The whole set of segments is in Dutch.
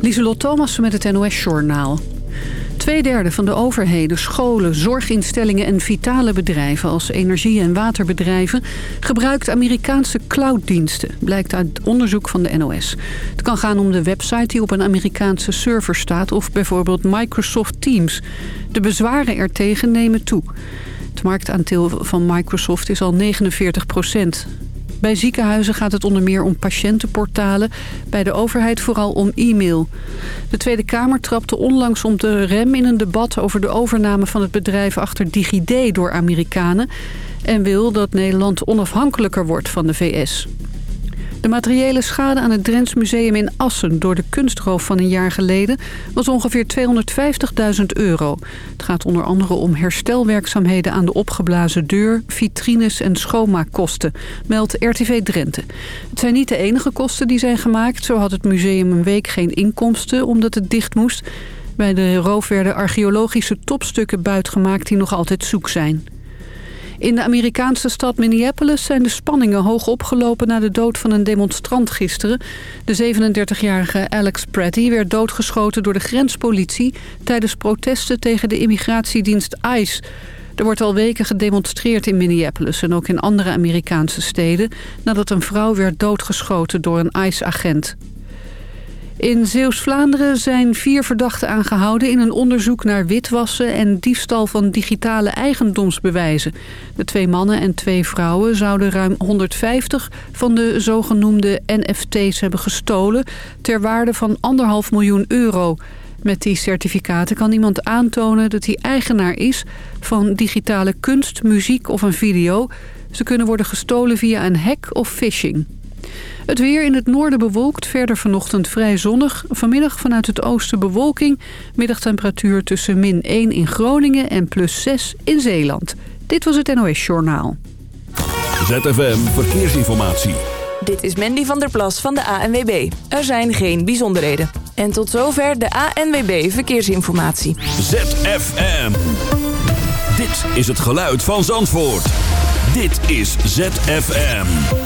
Lieselot Thomassen met het NOS-journaal. Tweederde van de overheden, scholen, zorginstellingen en vitale bedrijven... als energie- en waterbedrijven gebruikt Amerikaanse clouddiensten... blijkt uit onderzoek van de NOS. Het kan gaan om de website die op een Amerikaanse server staat... of bijvoorbeeld Microsoft Teams. De bezwaren ertegen nemen toe. Het marktaandeel van Microsoft is al 49 procent. Bij ziekenhuizen gaat het onder meer om patiëntenportalen. Bij de overheid vooral om e-mail. De Tweede Kamer trapte onlangs om de rem in een debat... over de overname van het bedrijf achter DigiD door Amerikanen... en wil dat Nederland onafhankelijker wordt van de VS. De materiële schade aan het Drents Museum in Assen... door de kunstroof van een jaar geleden was ongeveer 250.000 euro. Het gaat onder andere om herstelwerkzaamheden aan de opgeblazen deur... vitrines en schoonmaakkosten, meldt RTV Drenthe. Het zijn niet de enige kosten die zijn gemaakt. Zo had het museum een week geen inkomsten omdat het dicht moest. Bij de roof werden archeologische topstukken buitgemaakt die nog altijd zoek zijn. In de Amerikaanse stad Minneapolis zijn de spanningen hoog opgelopen... na de dood van een demonstrant gisteren. De 37-jarige Alex Pratty werd doodgeschoten door de grenspolitie... tijdens protesten tegen de immigratiedienst ICE... Er wordt al weken gedemonstreerd in Minneapolis en ook in andere Amerikaanse steden... nadat een vrouw werd doodgeschoten door een ICE-agent. In Zeeuws-Vlaanderen zijn vier verdachten aangehouden... in een onderzoek naar witwassen en diefstal van digitale eigendomsbewijzen. De twee mannen en twee vrouwen zouden ruim 150 van de zogenoemde NFT's hebben gestolen... ter waarde van anderhalf miljoen euro... Met die certificaten kan iemand aantonen dat hij eigenaar is van digitale kunst, muziek of een video. Ze kunnen worden gestolen via een hack of phishing. Het weer in het noorden bewolkt, verder vanochtend vrij zonnig. Vanmiddag vanuit het oosten bewolking. Middagtemperatuur tussen min 1 in Groningen en plus 6 in Zeeland. Dit was het NOS Journaal. ZFM Verkeersinformatie. Dit is Mandy van der Plas van de ANWB. Er zijn geen bijzonderheden. En tot zover de ANWB Verkeersinformatie. ZFM. Dit is het geluid van Zandvoort. Dit is ZFM.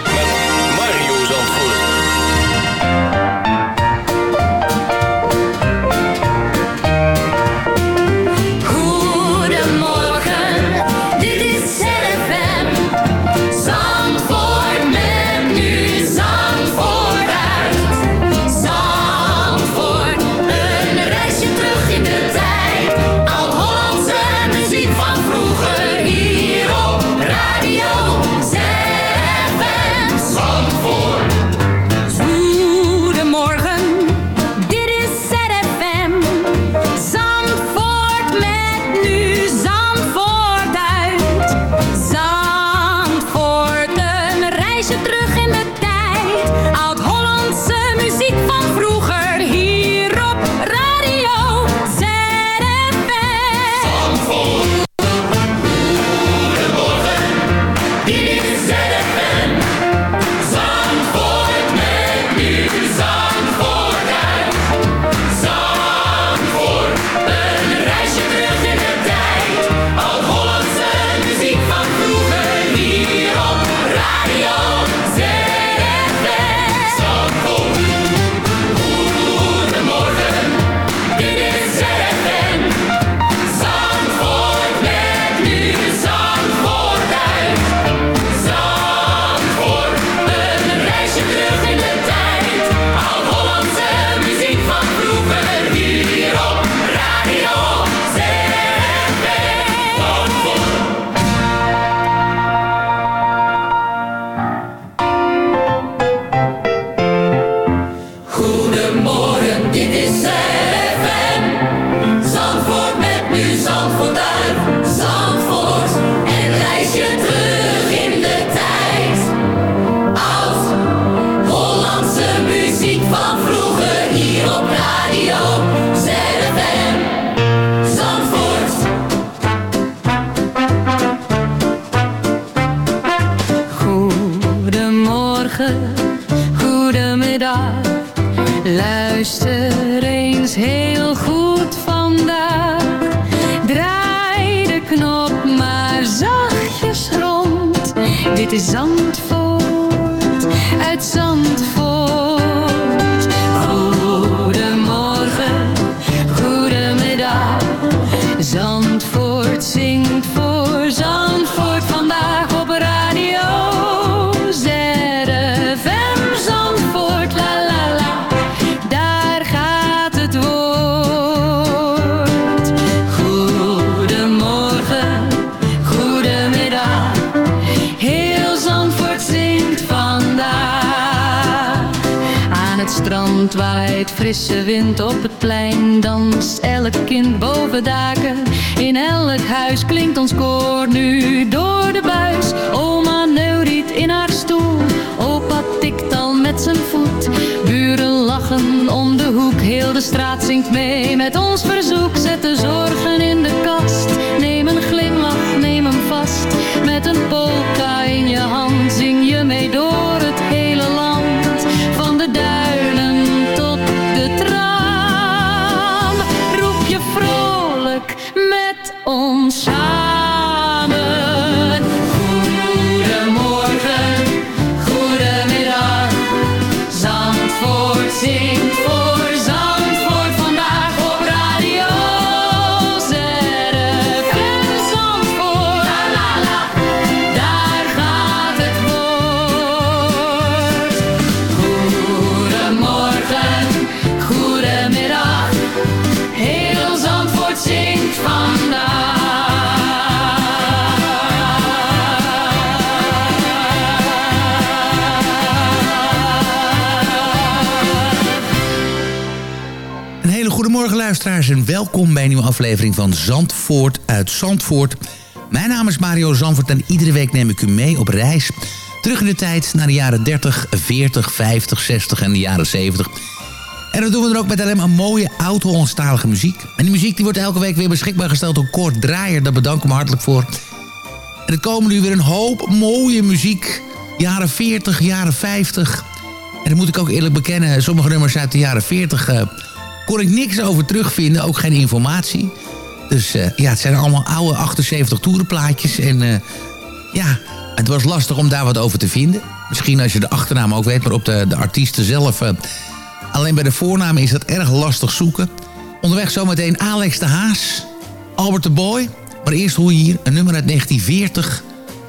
Dit waait frisse wind op het plein. Danst elk kind boven daken. In elk huis klinkt ons koor nu door de buis. Oma neuriet in haar stoel. Opa tikt al met zijn voet. Buren lachen om de hoek. Heel de straat zingt mee met ons verzoek. Zet de zorgen in de kast. Zandvoort zingt luisteraars en welkom bij een nieuwe aflevering van Zandvoort uit Zandvoort. Mijn naam is Mario Zandvoort en iedere week neem ik u mee op reis. Terug in de tijd naar de jaren 30, 40, 50, 60 en de jaren 70. En dat doen we dan ook met alleen mooie oud-Hollandstalige muziek. En die muziek die wordt elke week weer beschikbaar gesteld door Kort Draaier. Daar bedank ik hem hartelijk voor. Er komen nu weer een hoop mooie muziek. Jaren 40, jaren 50. En dat moet ik ook eerlijk bekennen. Sommige nummers uit de jaren 40 eh, kon ik niks over terugvinden. Ook geen informatie. Dus eh, ja, het zijn allemaal oude 78 toerenplaatjes. En eh, ja, het was lastig om daar wat over te vinden. Misschien als je de achternaam ook weet, maar op de, de artiesten zelf... eh, alleen bij de voornamen is dat erg lastig zoeken. Onderweg zometeen Alex de Haas, Albert de Boy. Maar eerst hoor je hier een nummer uit 1940.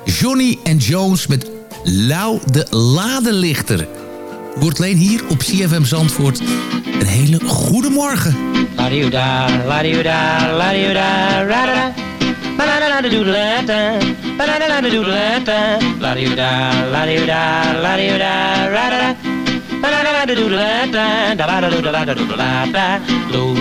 Johnny and Jones met Lau de Ladelichter. Wordt alleen hier op CFM Zandvoort. Een hele goede morgen.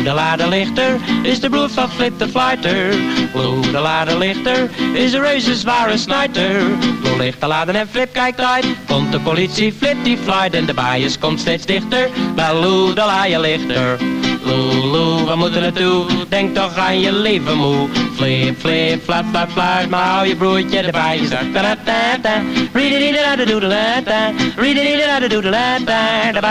De Ladelichter is de broer van Flip de Flighter. Lou de Ladelichter is een reuze zware snuiter. Lou ligt te laden en Flip kijkt uit. Komt de politie, Flip die flight en de bias komt steeds dichter. Bij Lou de Ladelichter. Lou, Lou, we moeten naartoe? Denk toch aan je leven moe. Flip, flip, flap, flap, flap, maar hou je broertje erbij. Je zegt da da da da, read it, da da doodle da da, read it, da da doodle da da, da ba da da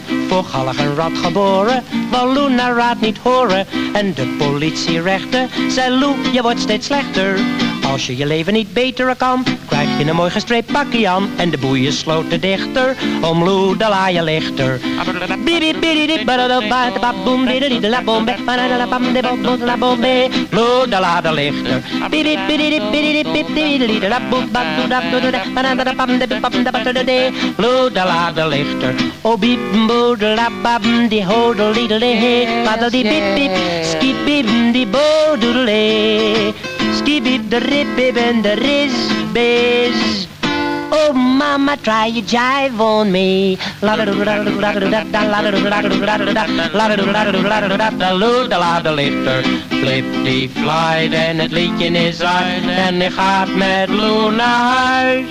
Voor een rat geboren, wou Lou naar raad niet horen. En de politierechter zei Lou, je wordt steeds slechter. Als je je leven niet beteren kan, krijg je een mooi gestreept pakje aan. En de boeien sloten dichter, om Lou de laaie lichter. Bibi bibi di ba da da ba da ba boom di da di da la boom be ba da da la bam de lichter. Bibi bibi di bibi di bip di di da la boom ba do da do da ba da da da bam de lichter. O bip bo de la bam di ho de li de le he ba da di bip bip skip bip di bo do de le skip bip de rip bip en de ris biz. Oh, mama, try your jive on me. Flip die flight en het liedje is uit en ik gaat met Lou naar huis.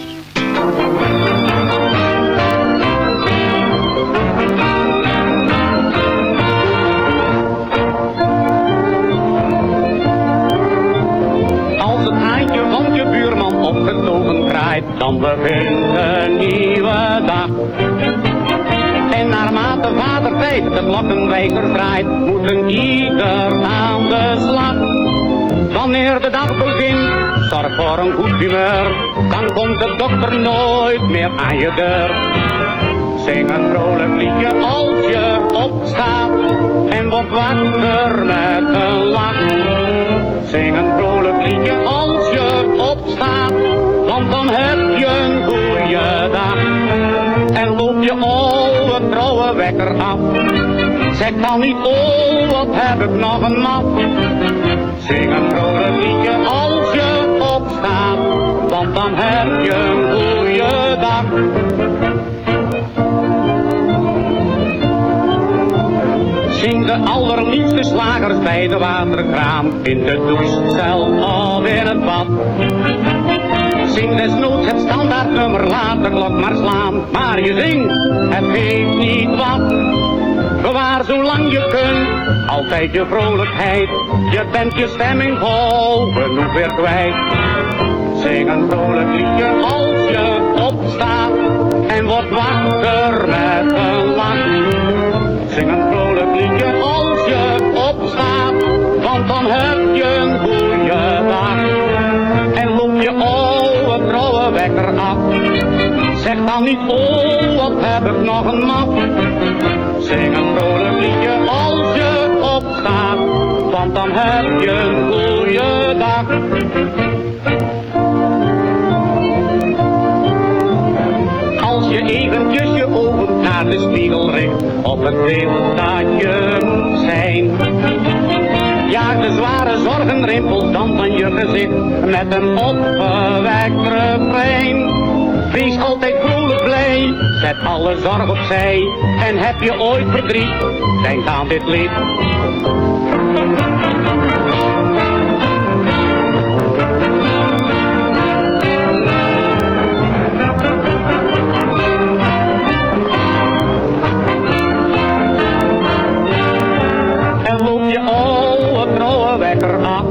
Dan begint een nieuwe dag. En naarmate vader tijd de klokkenwijker draait, moet een ieder aan de slag. Wanneer de dag begint, zorg voor een goed humeur, dan komt de dokter nooit meer aan je deur. Zing een vrolijk liedje als je opstaat en wordt wakker met een lach. Zing een vrolijk liedje als je opstaat, dan heb je een goede dag. En loop je oude trouwe wekker af. Zeg dan niet, oh wat heb ik nog een map. Zing een vrolijk liedje als je opstaat, want dan heb je een goede dag. Zing de allerliefste slagers bij de waterkraan, in de douche, zelf of in het bad. Zing desnoods het standaardnummer, laat de klok maar slaan, maar je zingt, het geeft niet wat. Bewaar zolang je kunt, altijd je vrolijkheid, je bent je stemming vol, genoeg weer kwijt. Zing een vrolijk liedje als je opstaat en wordt wakker met een lach. Zing een vrolijk liedje als je opstaat, want dan heb je Dan niet, oh wat heb ik nog een map. Zing een vrolijk liedje als je opstaat, want dan heb je een goede dag. Als je eventjes je ogen naar de spiegel richt, op het beeld dat je moet zijn. Jaag de zware zorgenrimpels dan van je gezicht, met een opgewekt refrein. Wees altijd zet alle zorg opzij. En heb je ooit verdriet, denk aan dit lied. En loop je trouwe wekker af.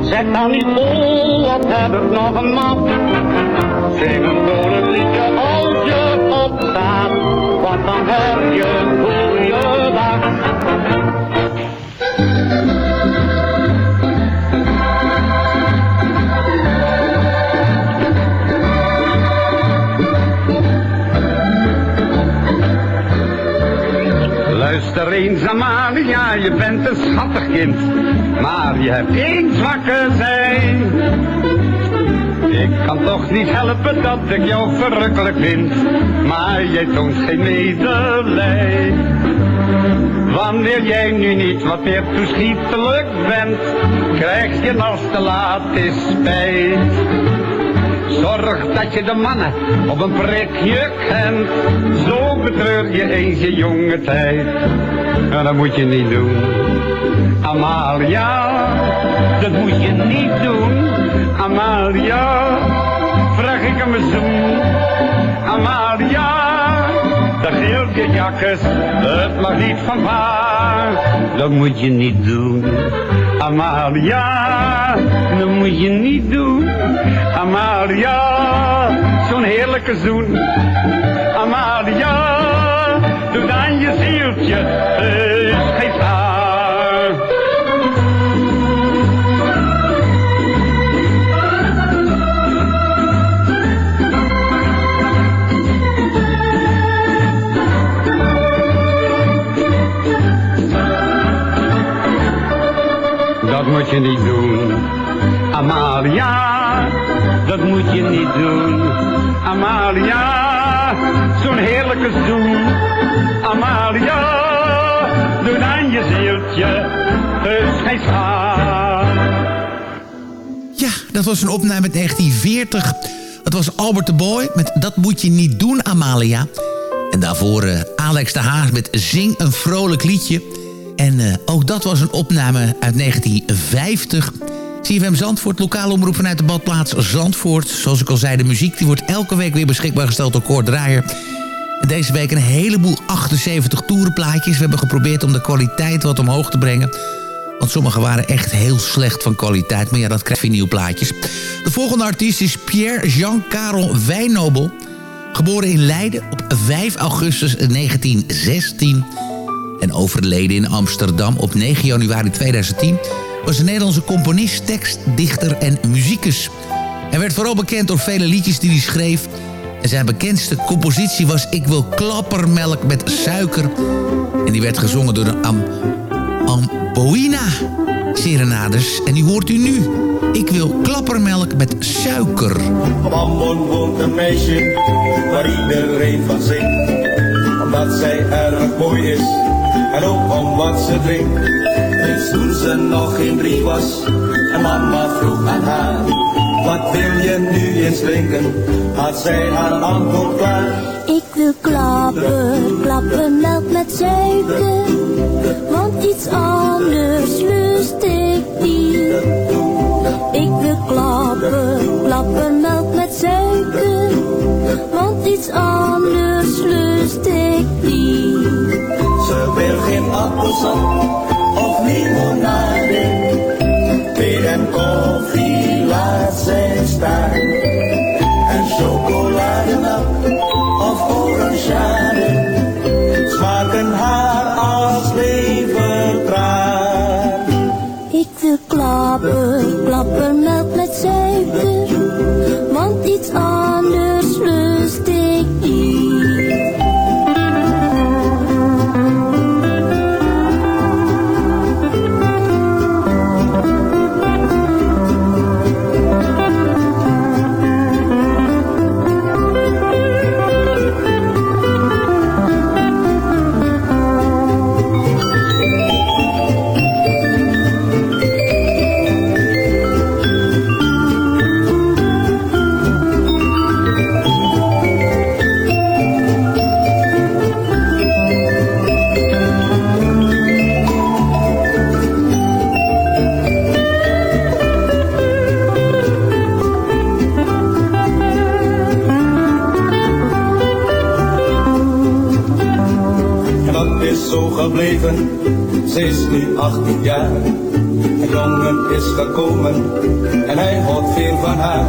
Zeg dan niet, oh wat heb ik nog een map. Zing een vrolijk liedje opstaat, want dan je een goede dag. Luister eens Amalia, je bent een schattig kind, maar je hebt één zwakke zij. Ik kan toch niet helpen dat ik jou verrukkelijk vind, maar jij toont geen medelij. Wanneer jij nu niet wat meer toeschietelijk bent, krijg je als te laat is spijt. Zorg dat je de mannen op een prikje kent, zo betreur je eens je jonge tijd. En dat moet je niet doen, Amalia, dat moet je niet doen, Amalia. Vraag ik hem een zoen, Amalia. Dat geeltje jakkes, het mag niet van pa. Dat moet je niet doen, Amalia. Dat moet je niet doen, Amalia. Zo'n heerlijke zoen, Amalia. Moet je niet doen, Amalia. Zo'n heerlijke zoen, Amalia. Doe dan je zieltje, dus geen. Ja, dat was een opname uit 1940. Het Dat was Albert de Boy met Dat moet je niet doen, Amalia. En daarvoor uh, Alex de Haas met Zing een vrolijk liedje. En uh, ook dat was een opname uit 1950. CFM Zandvoort, lokale omroep vanuit de badplaats Zandvoort. Zoals ik al zei, de muziek die wordt elke week weer beschikbaar gesteld door Kort Draaier. Deze week een heleboel 78 toerenplaatjes. We hebben geprobeerd om de kwaliteit wat omhoog te brengen. Want sommige waren echt heel slecht van kwaliteit. Maar ja, dat krijg je nieuwe plaatjes. De volgende artiest is Pierre-Jean Karel Wijnobel. Geboren in Leiden op 5 augustus 1916. En overleden in Amsterdam op 9 januari 2010... was een Nederlandse componist, tekst, dichter en muzikus. Hij werd vooral bekend door vele liedjes die hij schreef... En zijn bekendste compositie was Ik wil klappermelk met suiker. En die werd gezongen door de Am Amboina Serenades. En die hoort u nu. Ik wil klappermelk met suiker. Ambon woont een meisje waar iedereen van zingt. Omdat zij erg mooi is en ook om wat ze drinkt. Eens toen ze nog geen drie was en mama vroeg aan haar. Wat wil je nu eens drinken? Had zij haar antwoord klaar. Ik wil klappen, klappen melk met suiker. Want iets anders lust ik niet. Ik wil klappen, klappen melk met suiker. Want iets anders lust ik niet. Ze wil geen appelsap of limonade. Thee en koffie laat zij staan. En chocolademelk of orangeade. Smaken haar als levertraan. Ik wil klappen, klappen met suiker. Want iets anders ze is nu 18 jaar. Een jongen is gekomen en hij houdt veel van haar.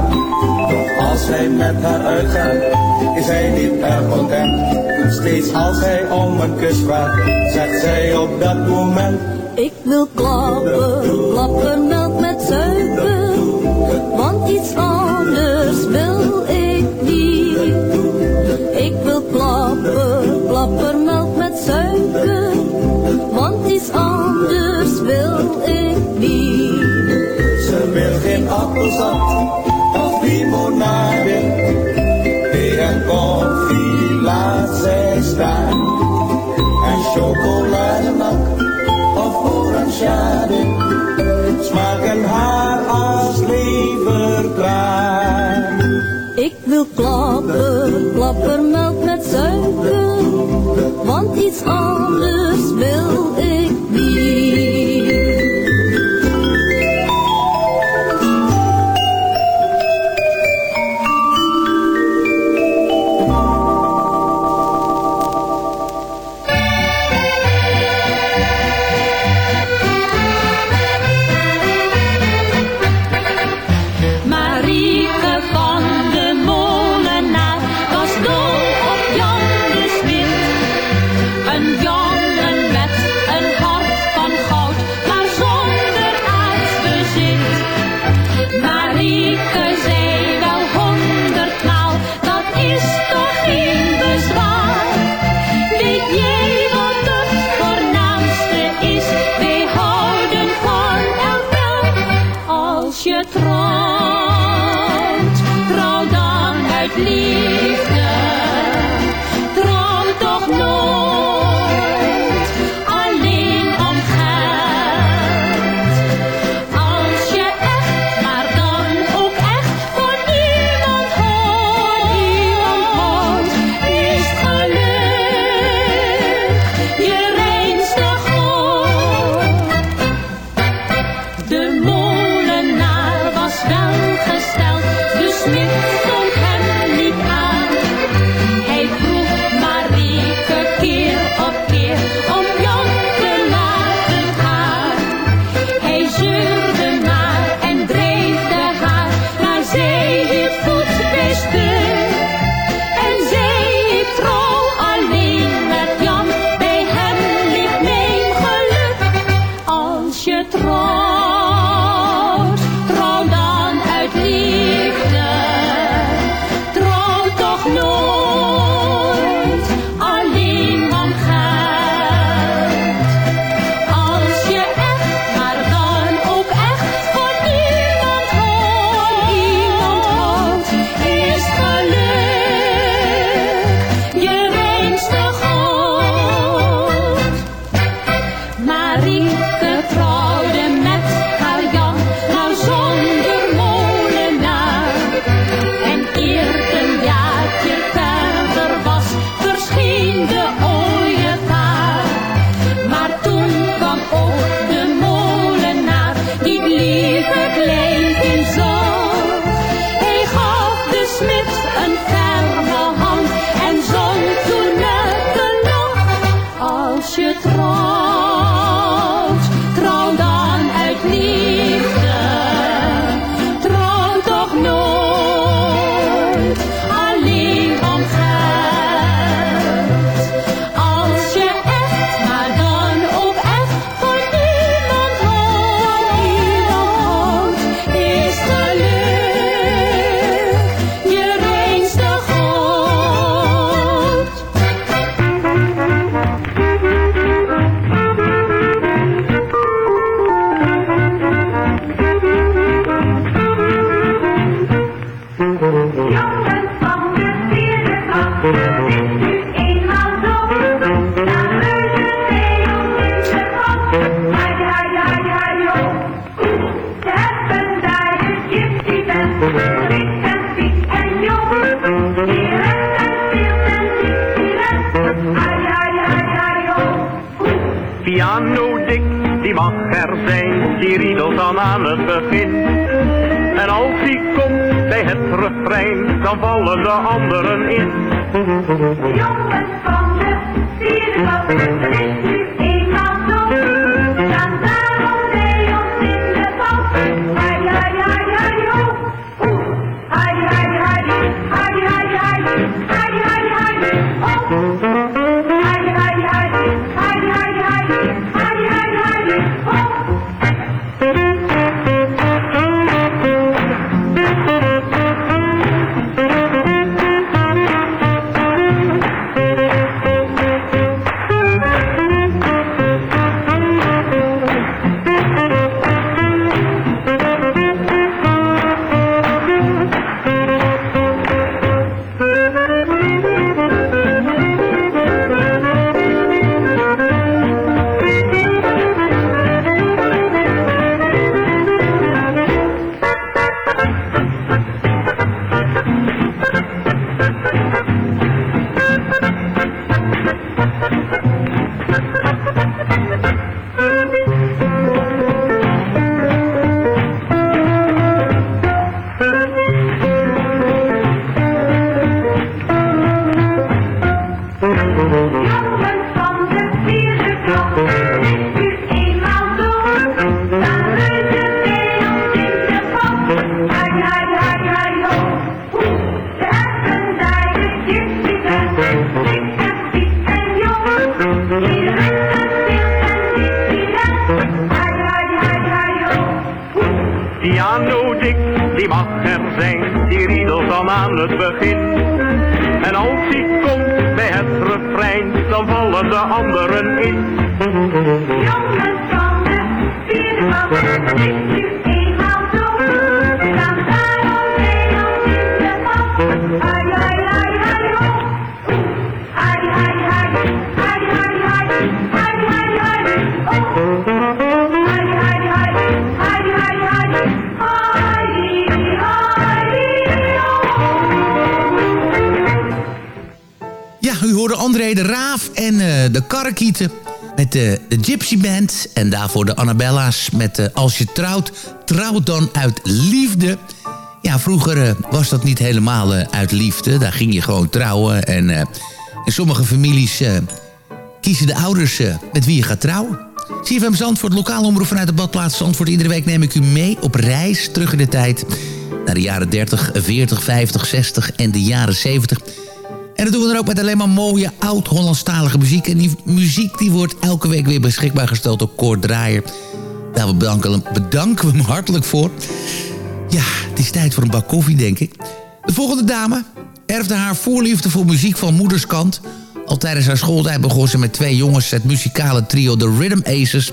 Doch als hij met haar uitgaat, is hij niet erg content. Steeds als hij om een kus vraagt, zegt zij op dat moment. Ik wil klappen, melk met suiker. Want iets anders wil ik niet. Ik wil klappen, melk met suiker. Of limonade. Thee en koffie laat zij staan. En chocolademelk of orangeade. Smaken haar als levertraan. Ik wil klappen, klappermelk met suiker. Want iets anders wil ik de, Gypsy Band. En daarvoor de Annabella's met eh, Als je trouwt, trouw dan uit liefde. Ja, vroeger eh, was dat niet helemaal eh, uit liefde. Daar ging je gewoon trouwen. En in sommige families kiezen de ouders met wie je gaat trouwen. CFM Zandvoort, lokaal omroep vanuit de badplaats Zandvoort. Iedere week neem ik u mee op reis terug in de tijd. Naar de jaren 30, 40, 50, 60 en de jaren 70. En dat doen we dan ook met alleen maar mooie oud-Hollandstalige muziek. En die muziek die wordt elke week weer beschikbaar gesteld door Koord Draaier. Daar we bedanken, bedanken we hem hartelijk voor. Ja, het is tijd voor een bak koffie, denk ik. De volgende dame erfde haar voorliefde voor muziek van moederskant. Al tijdens haar schooltijd begon ze met twee jongens het muzikale trio The Rhythm Aces.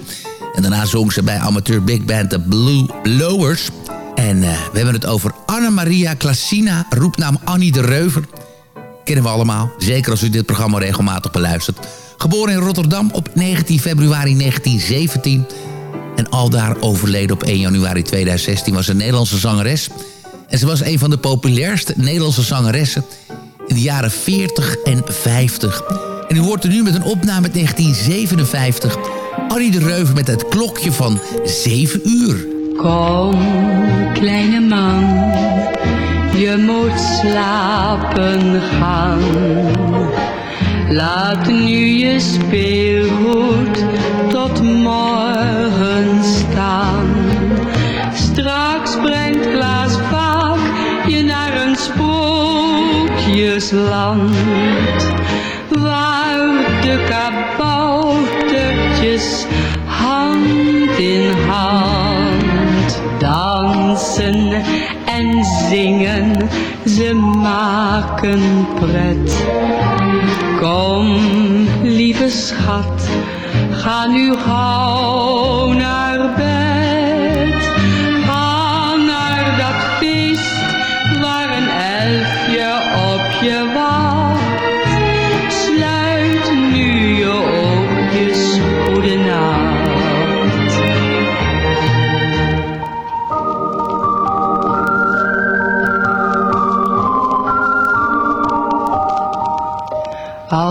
En daarna zong ze bij amateur big band The Blue Blowers. En eh, we hebben het over Anna-Maria Klasina, roepnaam Annie de Reuver. Kennen we allemaal, zeker als u dit programma regelmatig beluistert. Geboren in Rotterdam op 19 februari 1917... en aldaar overleden op 1 januari 2016 was een Nederlandse zangeres... En ze was een van de populairste Nederlandse zangeressen in de jaren 40 en 50. En u hoort er nu met een opname uit 1957. Annie de Reuver met het klokje van 7 uur. Kom, kleine man, je moet slapen gaan. Laat nu je speelgoed tot morgen staan. Straks brengt Klaas vaak je naar een sprookjesland. Waar de kaboutertjes hand in hand dansen en zingen, ze maken pret. Kom, lieve schat, ga nu gauw naar bed.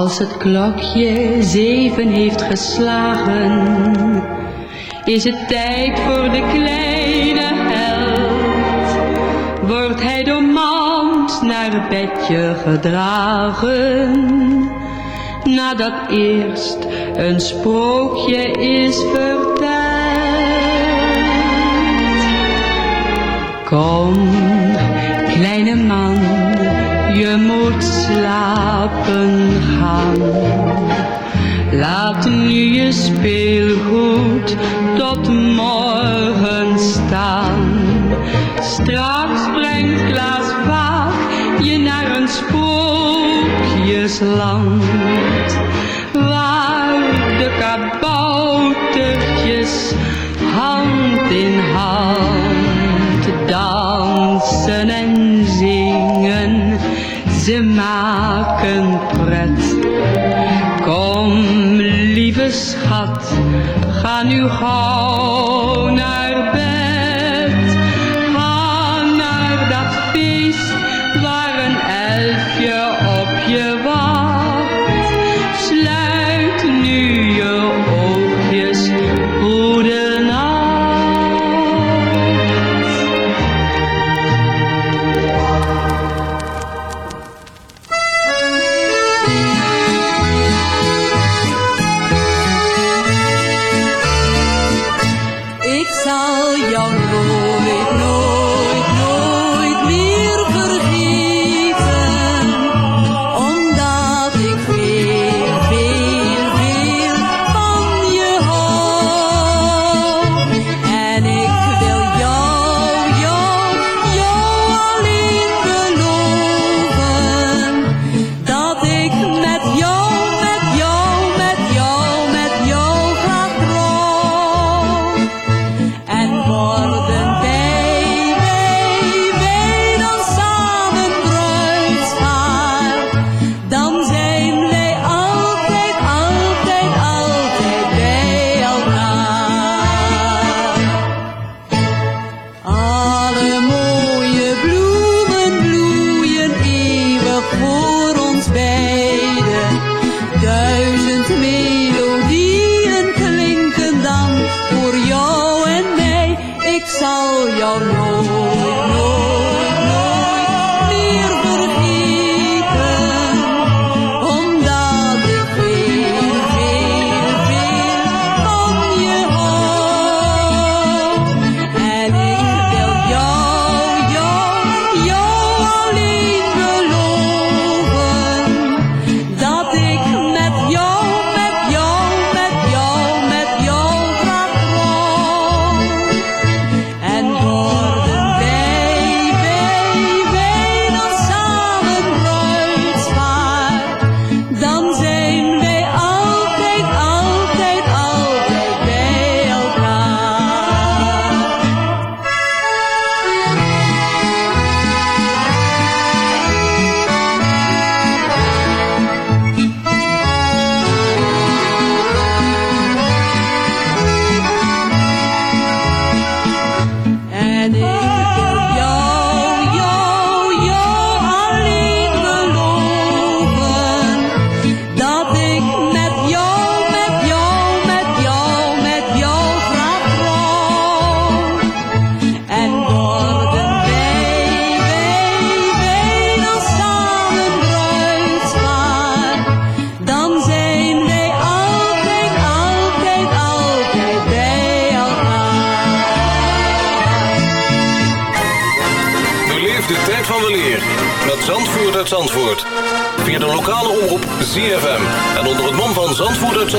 Als het klokje zeven heeft geslagen, is het tijd voor de kleine held. Wordt hij door mand naar bedje gedragen, nadat eerst een sprookje is verteld. Kom, kleine man, je moet slapen gaan. Laat nu je speelgoed tot morgen staan. Straks brengt Klaas vaak je naar een sprookjesland. Ze maken pret. Kom, lieve schat, ga nu gauw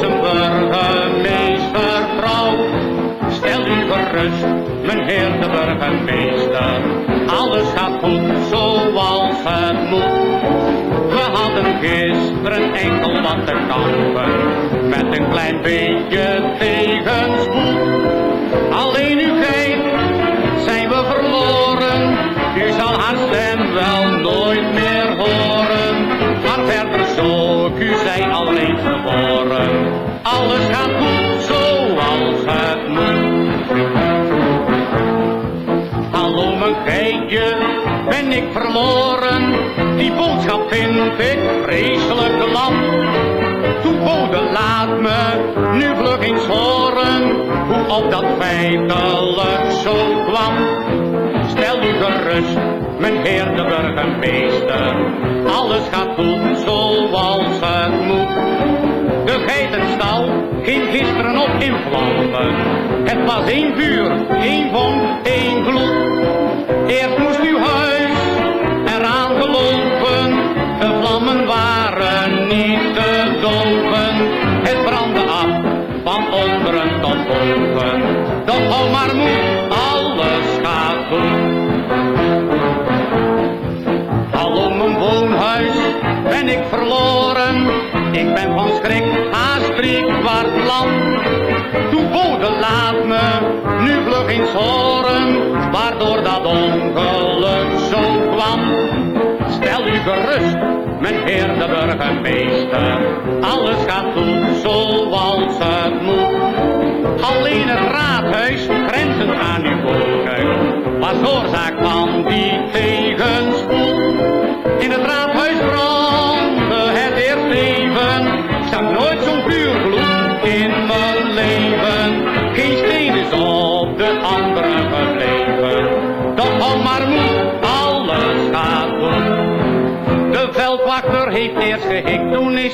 zijn burgemeester trouw. Stel u gerust, mijn heer de burgemeester. Alles gaat goed zoals het moet. We hadden gisteren enkel wat te kampen. Met een klein beetje tegenspoed. Alleen u kijkt, zijn we verloren. U zal haar stem wel nooit meer horen. Maar verder zo, u zij alleen Alles gaat goed zoals het moet. Hallo mijn geitje, ben ik verloren? Die boodschap vind ik vreselijk lam. Toen bode laat me nu vlug eens horen hoe op dat feitelijk zo kwam. Stel u gerust, mijn heer de burgemeester, alles gaat goed zoals het moet. Ging gisteren op in vlammen. Het was één vuur, één vonk, één gloed. Eerst moest uw huis eraan gelopen. De vlammen waren niet te doven. Het brandde af van onderen tot boven. Doch hou maar moed, alles gaat goed. Hallo mijn woonhuis, ben ik verloren. Ik ben van schrik haast drie kwart lam. Toen bode laat me nu vlug eens horen, waardoor dat ongeluk zo kwam. Stel u gerust, mijn heer de burgemeester, alles gaat goed zoals het moet. Alleen het raadhuis,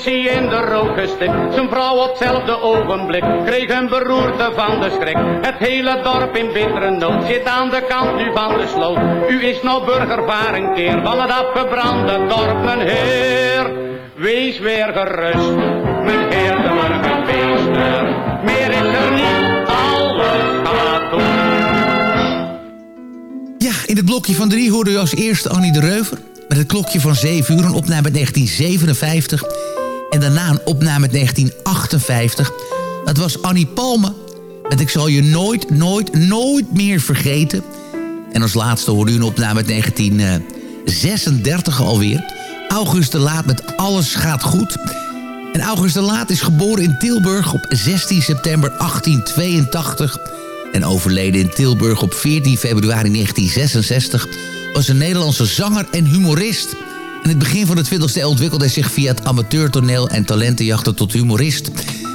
hij in de rook gestikt. Zijn vrouw op hetzelfde ogenblik kreeg een beroerte van de schrik. Het hele dorp in bittere nood zit aan de kant nu van de sloot. U is nou burgervaar een keer van het afgebrande dorp, mijn heer. Wees weer gerust, mijn heer de burgemeester. Meer is er niet, alles gaat goed. Ja, in het blokje van drie hoorde u als eerste Annie de Reuver... met het klokje van 7 uur, een opname uit 1957... en daarna een opname uit 1958. Dat was Annie Palme met Ik zal je nooit, nooit, nooit meer vergeten. En als laatste hoorde u een opname uit 1936 alweer. August de Laat met Alles gaat goed... En August de Laat is geboren in Tilburg op 16 september 1882 en overleden in Tilburg op 14 februari 1966... was een Nederlandse zanger en humorist. In het begin van de 20e eeuw ontwikkelde hij zich via het amateurtoneel... en talentenjachten tot humorist.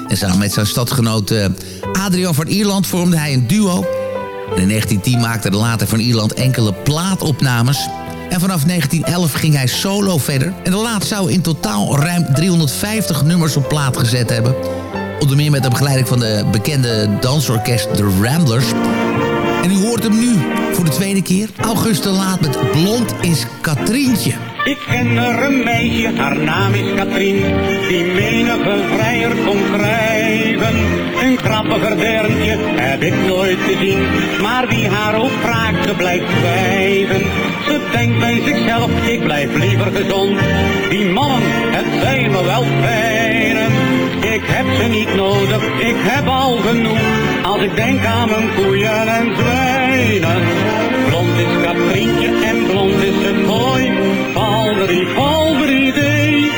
En samen met zijn stadgenoot eh, Adrian van Ierland vormde hij een duo. In 1910 maakte de later van Ierland enkele plaatopnames... En vanaf 1911 ging hij solo verder. En de laat zou in totaal ruim 350 nummers op plaat gezet hebben. Onder meer met de begeleiding van de bekende dansorkest The Ramblers. En u hoort hem nu voor de tweede keer. August de Laat met Blond is Katrientje. Ik ken er een meisje, haar naam is Katrien, die menige vrijer kon krijgen. Een grappiger derntje heb ik nooit gezien, maar wie haar ook vraagt, blijft zwijgen. Ze denkt bij zichzelf, ik blijf liever gezond. Die mannen, het zijn me wel fijnen. Ik heb ze niet nodig, ik heb al genoeg. Als ik denk aan mijn koeien en zwijnen. Is Katrientje en blond is het mooi. Valderie, valderie, dee.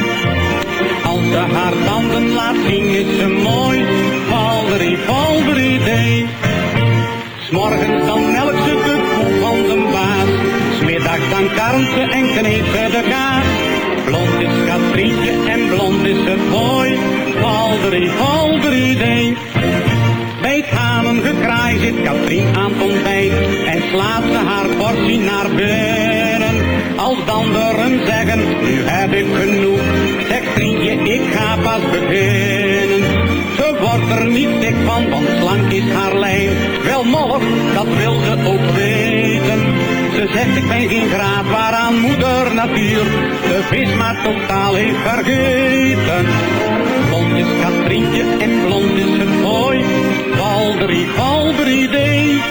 Als ze haar tanden laat zien is ze mooi. Valderie, valderie, dee. S'morgens dan melkt ze de koe van de baas. Smiddags dan karmt ze en kneedt ze de kaas. Blond is Katrientje en blond is het mooi. Valderie, dee. Hanengekraai zit Katrien aan het ontbijt en slaat ze haar portie naar binnen. Als de anderen zeggen, nu heb ik genoeg, zegt Trientje, ik ga pas beginnen. Ze wordt er niet dik van, want slank is haar lijn. Wel mollig, dat wil ze ook weten. Ze zegt, ik ben geen graad waaraan moeder natuur de vis maar totaal heeft vergeten. Is Katrientje en blond is het mooi. Valderie, valderie, dee.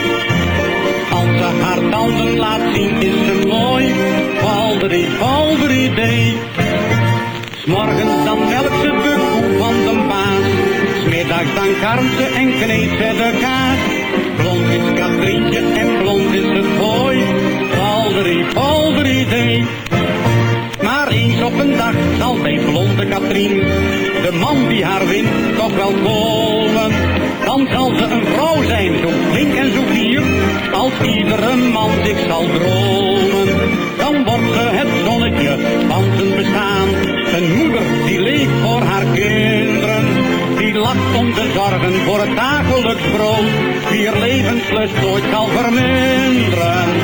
Als ze haar tanden laat zien is ze mooi. Valderie, valderie, dee. S'morgens dan melkt ze de van de baas. Smiddags dan karmt ze en kneedt ze de kaas. Blond is Katrientje en blond is het mooi. Valderie, valderie, dee. Dag zal bij blonde Katrien de man die haar wint toch wel komen. Dan zal ze een vrouw zijn, zo flink en zo fier, als iedere man zich zal dromen. Dan wordt ze het zonnetje van zijn bestaan, een moeder die leeft voor haar kinderen. Die lacht om de zorgen voor het dagelijks brood, wie er levenslust nooit zal verminderen.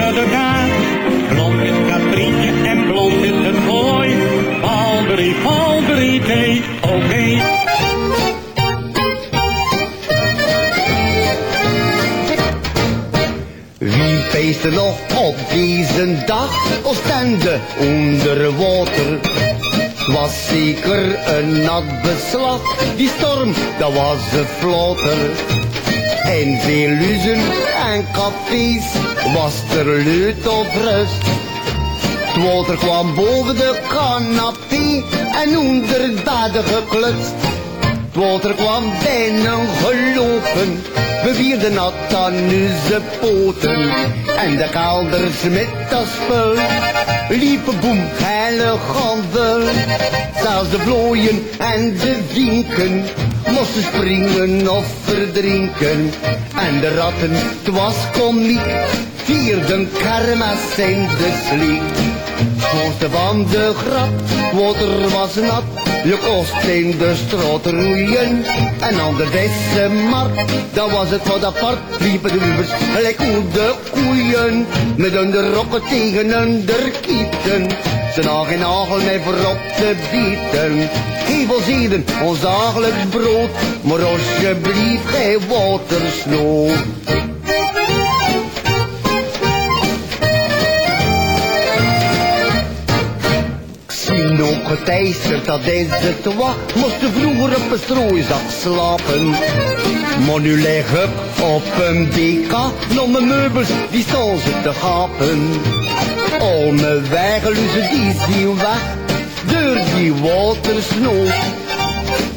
De. Blond is Katrientje en blond is het mooi. Valderie, thee, oké. Wie feestte nog op deze dag? Oostende onder water. Was zeker een nat beslag. Die storm, dat was een flotter. En veel luzen en cafés was er luid op rust. Het water kwam boven de canapé en onder bed geklutst. Het water kwam binnen gelopen, bewierde nat aan poten. En de kelders met dat spul liepen boem elegant wel. Zelfs de vlooien en de vinken moesten springen of verdrinken. En de ratten, het was komiek, vierden kermis in de sliek. Schoonste van de grap, water was nat, je kost in de straat roeien. En aan de Westermarkt, daar was het wat apart, liepen de wubers gelijk de koeien. Met hun rokken tegen hun kieten, ze nog geen nagel mee voorop te bieten. Geef ons dagelijks brood, maar alsjeblieft geen watersnood. Geteisterd, dat is het wat. Moesten vroeger op een strooizak slapen. Maar nu leg ik op een BK, nog mijn meubels, die staan ze te gapen. Al mijn wijgelussen, die zien weg, door die watersnood.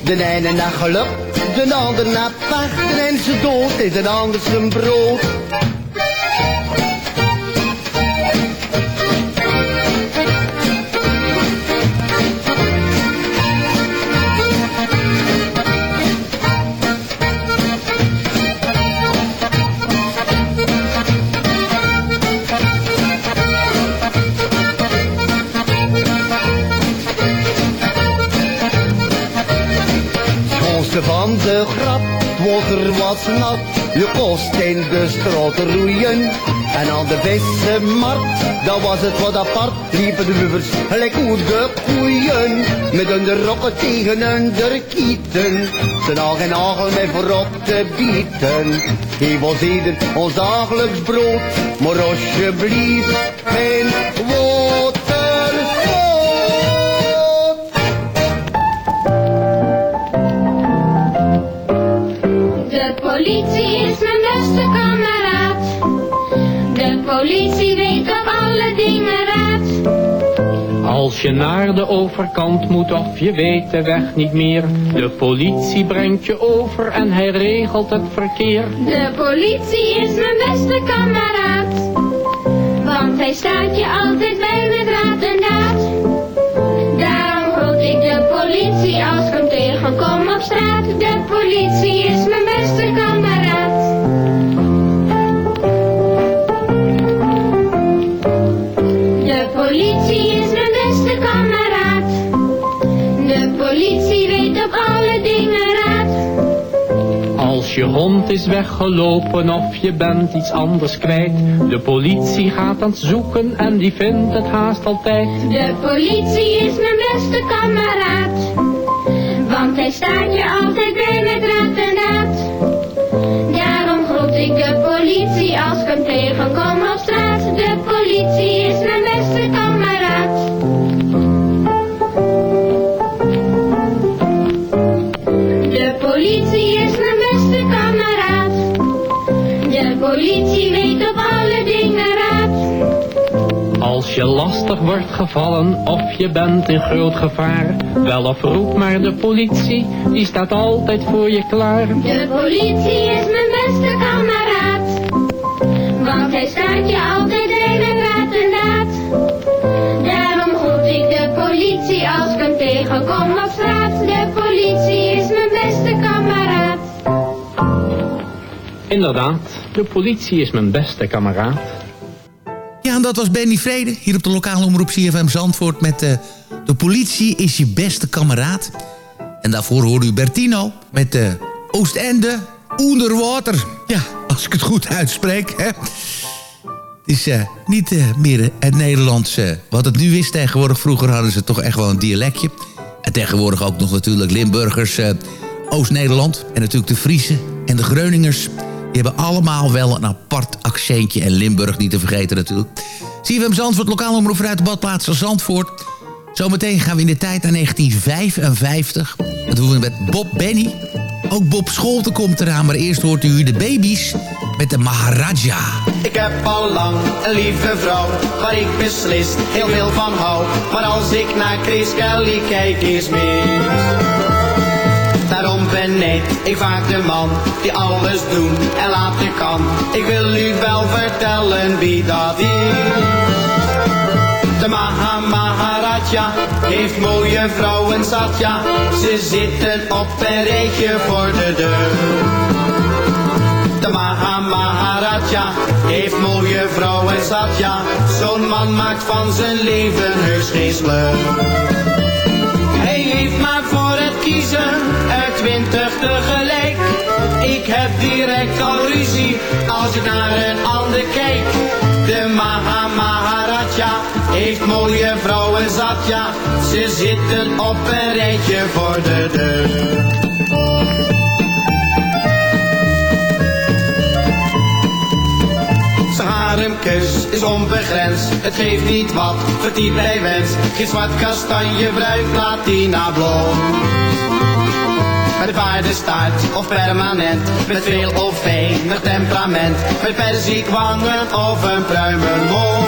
De ene naar geluk, de ander naar pech, de ene ze dood, is een ander zijn brood. Je kost in de straat roeien. En aan de vissenmarkt, dat was het wat apart. Liepen de wubers gelijk de koeien. Met hun rokken tegen hun kieten. Ze nog geen nagel meer voorop te bieten. Geef ons ieder ons dagelijks brood. Maar alsjeblieft geen watersnood. Als je naar de overkant moet of je weet de weg niet meer. De politie brengt je over en hij regelt het verkeer. De politie is mijn beste kameraad. Want hij staat je altijd bij met raad en daad. Daarom groet ik de politie als ik hem tegenkom op straat. De politie is mijn beste kameraad. Politie weet op alle dingen raad. Als je hond is weggelopen of je bent iets anders kwijt. De politie gaat aan het zoeken en die vindt het haast altijd. De politie is mijn beste kameraad. Want hij staat je altijd bij met raad en daad. Daarom groet ik de politie als ik hem tegenkom op straat. De politie is mijn lastig wordt gevallen of je bent in groot gevaar. Wel of roep maar de politie, die staat altijd voor je klaar. De politie is mijn beste kameraad. Want hij staat je altijd bij met raad en daad. Daarom groet ik de politie als ik hem tegenkom op straat. De politie is mijn beste kameraad. Inderdaad, de politie is mijn beste kameraad. Dat was Benny Vrede, hier op de lokale omroep CFM Zandvoort... met eh, De politie is je beste kameraad. En daarvoor hoorde u Bertino met de Oostende Onderwater. Ja, als ik het goed uitspreek, hè. Het is eh, niet eh, meer het Nederlands eh, wat het nu is tegenwoordig. Vroeger hadden ze toch echt wel een dialectje. En tegenwoordig ook nog natuurlijk Limburgers, eh, Oost-Nederland... en natuurlijk de Friese en de Greuningers... Die hebben allemaal wel een apart accentje. En Limburg niet te vergeten natuurlijk. CFM Zandvoort, lokaal omroep vanuit de badplaats van Zandvoort. Zometeen gaan we in de tijd naar 1955. Dat doen we met Bob Benny. Ook Bob Scholten komt eraan, maar eerst hoort u de baby's met de Maharaja. Ik heb al lang een lieve vrouw, waar ik beslist heel veel van hou. Maar als ik naar Chris Kelly kijk, is mis. Ben ik vaak de man die alles doen en laten kan. Ik wil u wel vertellen wie dat is. De Maha Maharaja heeft mooie vrouwen zat, ja. Ze zitten op een rijtje voor de deur. De Maha Maharaja heeft mooie vrouwen zat, ja. Zo'n man maakt van zijn leven heus geen sleur. Kiezen uit twintig tegelijk. Ik heb direct al ruzie als ik naar een ander kijk. De Maha Maharaja heeft mooie vrouwen zat, ja. Ze zitten op een rijtje voor de deur. Zijn haremkus is onbegrensd, het geeft niet wat verdiep hij wens. Geen zwart kastanje bruik, platina blond. Met paardenstaart of permanent, met veel of weinig temperament. Met perziekwangen of een pruimenmond.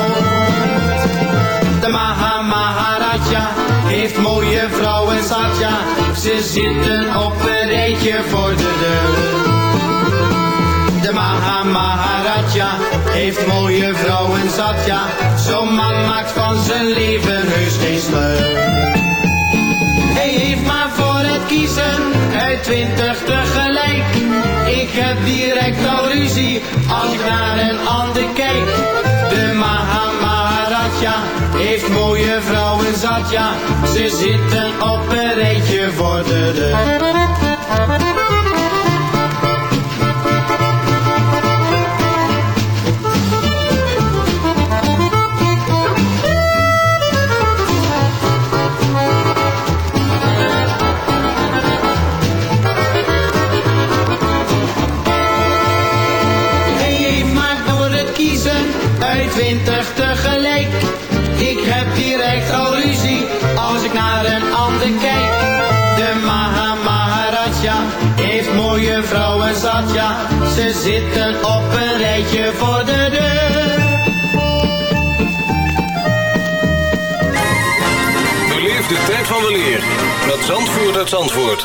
De Maha Maharaja heeft mooie vrouwen zat, ja. Ze zitten op een rijtje voor de deur. De Maha Maharaja heeft mooie vrouwen zat, ja. Zo'n man maakt van zijn leven heus geen sleur. Hij heeft maar voor het kiezen uit twintig tegelijk. Ik heb direct al ruzie als ik naar een ander kijk. De Maha Maharaja heeft mooie vrouwen zat, ja. Ze zitten op een rijtje voor de deur. Mooie vrouwen zat, ja. Ze zitten op een rijtje voor de deur. Beleef de tijd van de leer met Zandvoort uit Zandvoort.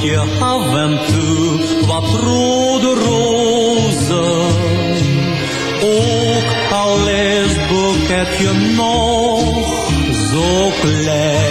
vrouwtje af en toe wat rode rozen. Ook al is het boeketje nog zo klein.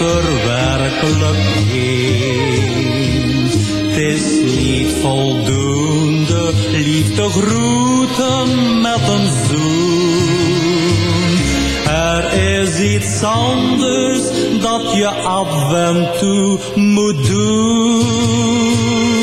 Er werkelijk geen. Het is niet voldoende liefde groeten met een zoen. Er is iets anders dat je af en toe moet doen.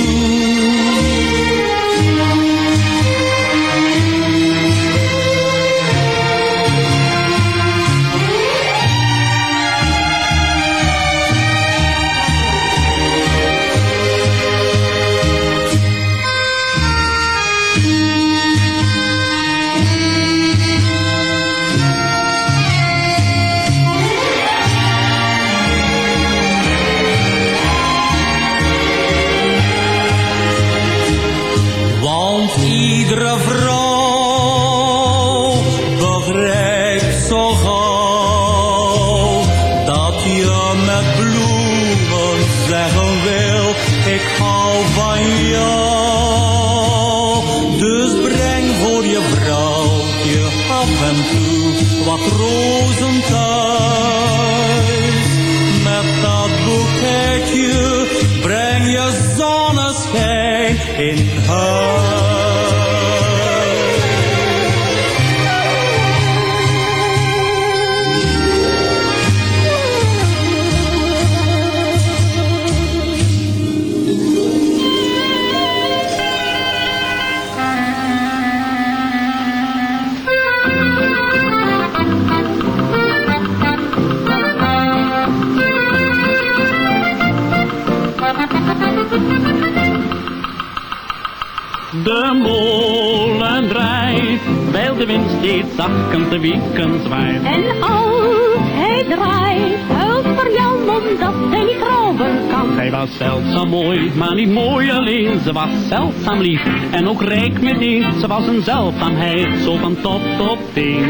De wind steeds zachtend de wieken zwaait. En als hij draait, huilt Marian omdat hij niet trouwen kan. Zij was zeldzaam mooi, maar niet mooi alleen. Ze was zeldzaam lief en ook rijk meteen. Ze was een zeldzaamheid, zo van top tot teen.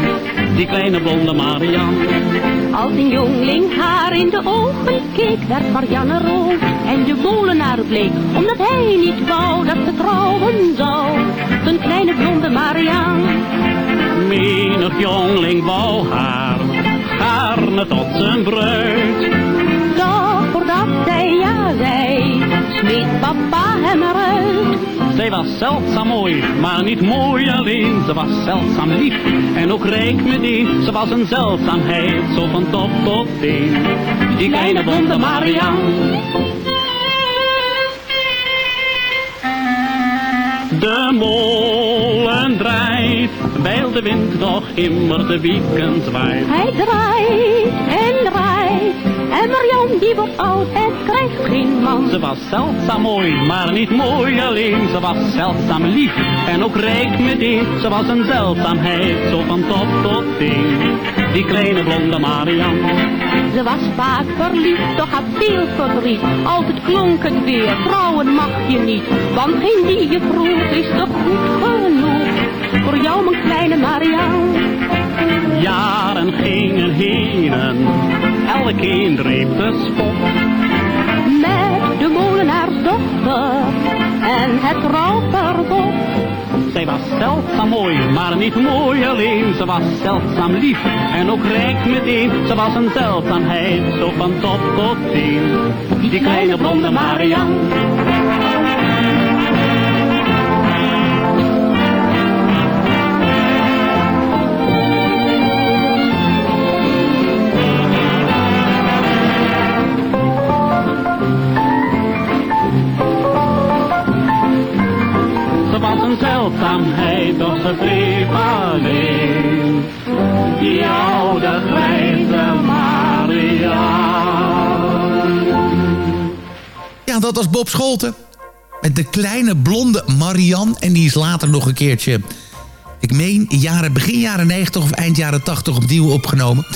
Die kleine blonde Marian. Als een jongling haar in de ogen keek, werd Marianne rood en de molenaar bleek, omdat hij niet wou dat ze trouwen zou. Een kleine blonde Marian. Menig jongling wou haar, gaarne tot zijn bruid. Doch voordat zij ja zei, smeet papa hem eruit. Zij was zeldzaam mooi, maar niet mooi alleen. Ze was zeldzaam lief en ook rijk meteen. Ze was een zeldzaamheid, zo van top tot teen. Die kleine blonde Marian. De molen draait, wijl de wind nog immer de wieken zwaait. Hij draait en draait En Marianne die wordt oud en krijgt geen man. Ze was zeldzaam mooi, maar niet mooi alleen. Ze was zeldzaam lief en ook rijk meteen. Ze was een zeldzaamheid, zo van top tot teen. Die kleine blonde Marian. Ze was vaak verliefd, toch had veel verdriet. Altijd klonk het weer, trouwen mag je niet. Want geen die je vroeg is toch goed genoeg. Voor jou mijn kleine Marian. Jaren gingen heen, elkeen dreef de spot. Met de molenaarsdochter en het trouwverbod. Zij was zeldzaam mooi, maar niet mooi alleen. Ze was zeldzaam lief en ook rijk meteen. Ze was een zeldzaamheid, zo van top tot teen. Die kleine blonde Marian. Dat was Bob Scholten. Met de kleine blonde Marianne. En die is later nog een keertje... Ik meen jaren, begin jaren 90 of eind jaren 80 opnieuw opgenomen.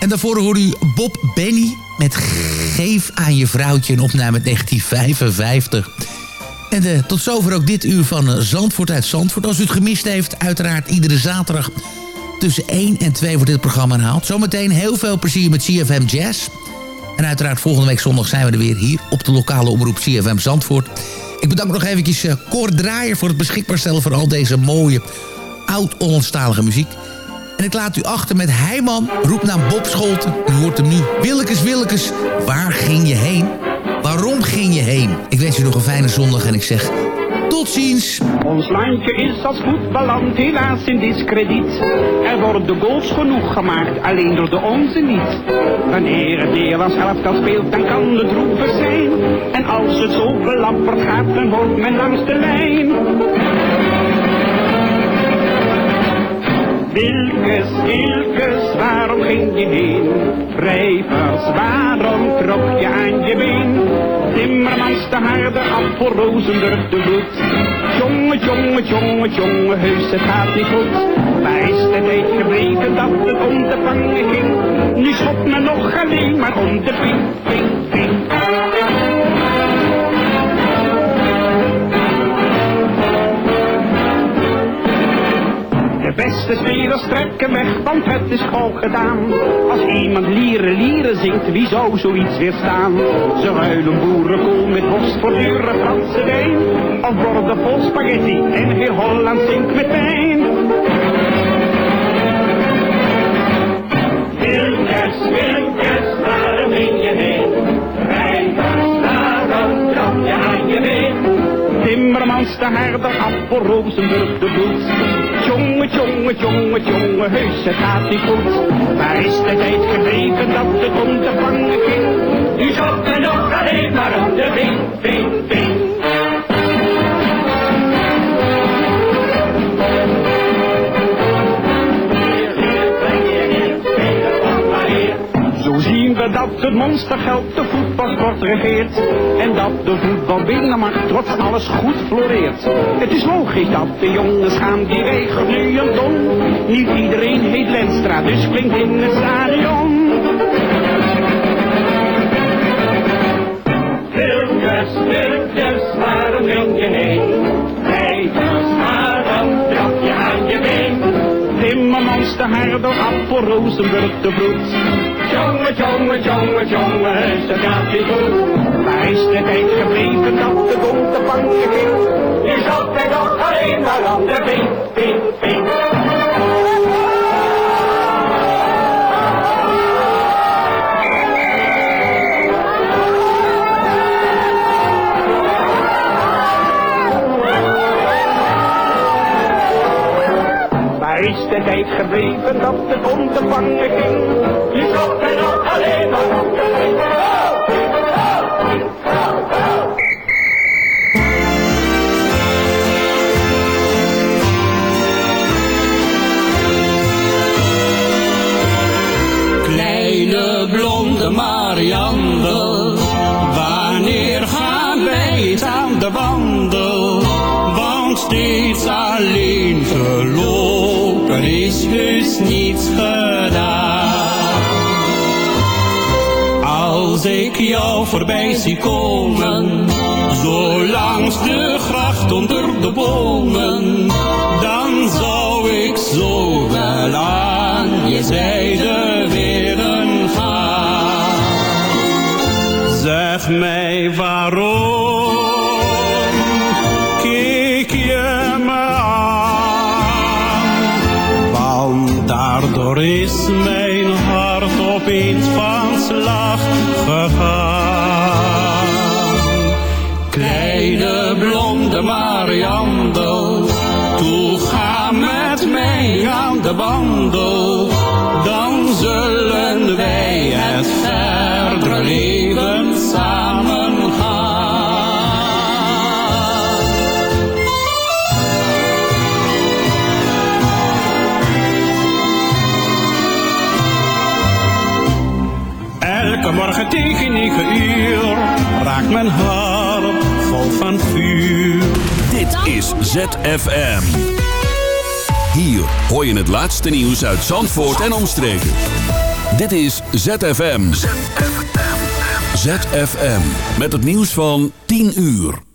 En daarvoor hoorde u Bob Benny met Geef aan je vrouwtje. Een opname uit 1955. En eh, tot zover ook dit uur van eh, Zandvoort uit Zandvoort. Als u het gemist heeft, uiteraard iedere zaterdag tussen 1 en 2 wordt dit programma herhaald. Zometeen heel veel plezier met CFM Jazz. En uiteraard volgende week zondag zijn we er weer hier op de lokale omroep CFM Zandvoort. Ik bedank nog eventjes uh, Draaier voor het beschikbaar stellen van al deze mooie oud-Hollandstalige muziek. En ik laat u achter met Heiman, roepnaam Bob Scholten. U hoort hem nu. Willekes, Willekes, waar ging je heen? Waarom ging je heen? Ik wens u nog een fijne zondag en ik zeg tot ziens. Ons landje is als voetballand helaas in discrediet. Er worden goals genoeg gemaakt, alleen door de onze niet. Wanneer het Nederlands elftal speelt, dan kan het droevig zijn. En als het zo belamperd gaat, dan wordt men langs de lijn. Wilkes, Wilkes, waarom ging je heen? Rijvers, waarom trok je aan je been? Timmermans de af voor Rozenburg de bloed. Jonge, jonge, jonge, jonge, heus het gaat niet goed. Waar is de tijd gebleven dat het om te vangen ging? Nu schopt men nog alleen maar om de ping, ping, ping. Beste spelers trekken weg, want het is gauw gedaan. Als iemand lieren lieren zingt, wie zou zoiets weerstaan? Ze ruilen boerenkool met worst voor dure Franse wijn. Of worden vol spaghetti en heel Holland zingt met pijn. Wilkes, Wilkes, Timmermans de herder voor Rozenburg de bloed. Jonge, jonge, jonge, jonge, heus, het gaat niet goed. Waar is de tijd gebleven dat het om te vangen ging? Nu zat men nog alleen maar om de ving, ving, ving. Dat het monstergeld de voetbalsport regeert. En dat de voetbalbinnenmacht trots alles goed floreert. Het is logisch dat de jongens gaan die wegen nu een ton. Niet iedereen heet Lenstra, dus klinkt in het stadion. Wilkes, Wilkes, waarom ging je heen? Rijkers, waarom trap je aan je been? Timmermans de herder af voor Rozenburg de bloed. Jonge, jonge, jonge, jonge, heus, dat gaat niet goed. Waar is de tijd gebleven dat de bond te vangen ging? Nu zat hij nog alleen maar aan de ping, ping, ping. Waar is de tijd gebleven dat het om te vangen ging? elke raakt mijn hart vol van vuur. Dit is ZFM. Hier hoor je het laatste nieuws uit Zandvoort en omstreken. Dit is ZFM. ZFM. Met het nieuws van 10 uur.